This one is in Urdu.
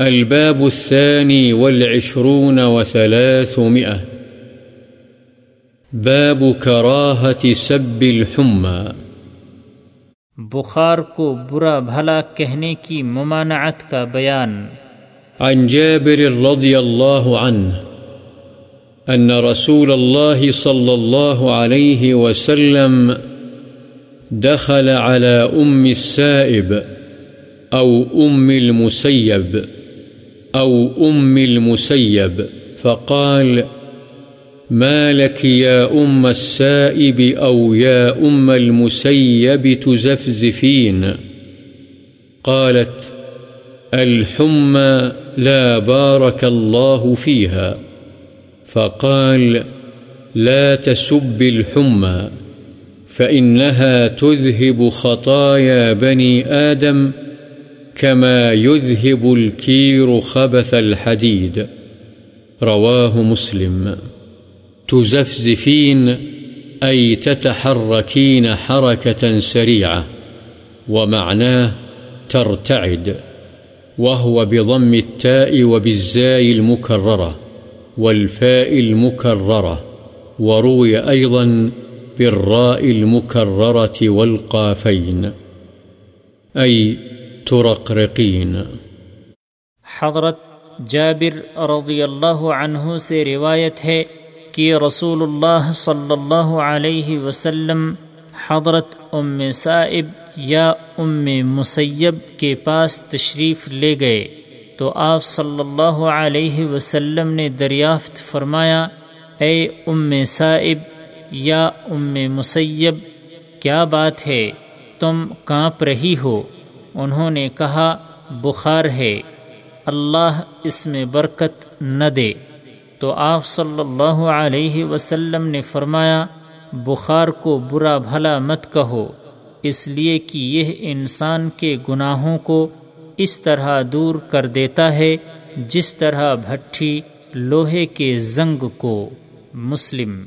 الباب الثاني والعشرون وثلاثمئة باب كراهة سب الحمى. بخار کو برا بھلا کہنے کی ممانعت کا بیان. عن جابر رضي الله عنه أن رسول الله صلى الله عليه وسلم دخل على أم السائب أو أم المسيب أو أم المسيب فقال، ما لك يا أم السائب أو يا أم المسيب تزفزفين؟ قالت، الحمى لا بارك الله فيها. فقال، لا تسب الحمى، فإنها تذهب خطايا بني آدم كما يذهب الكير خبث الحديد. رواه مسلم. تزفزفين أي تتحركين حركة سريعة، ومعناه ترتعد، وهو بضم التاء وبالزاي المكررة والفاء المكررة، وروي أيضا بالراء المكررة والقافين. أي ترقرقين حضرت جابر رضی اللہ عنہ سے روایت ہے کہ رسول اللہ صلی اللہ علیہ وسلم حضرت ام صائب یا ام مسیب کے پاس تشریف لے گئے۔ تو آپ صلی اللہ علیہ وسلم نے دریافت فرمایا، اے ام صائب یا ام مسیب، کیا بات ہے؟ تم کانپ رہی ہو۔ انہوں نے کہا، بخار ہے، اللہ اس میں برکت نہ دے۔ تو آپ صلی اللہ علیہ وسلم نے فرمایا، بخار کو برا بھلا مت کہو۔ اس لیے کہ یہ انسان کے گناہوں کو اس طرح دور کر دیتا ہے، جس طرح بھٹی لوہے کے زنگ کو۔ مسلم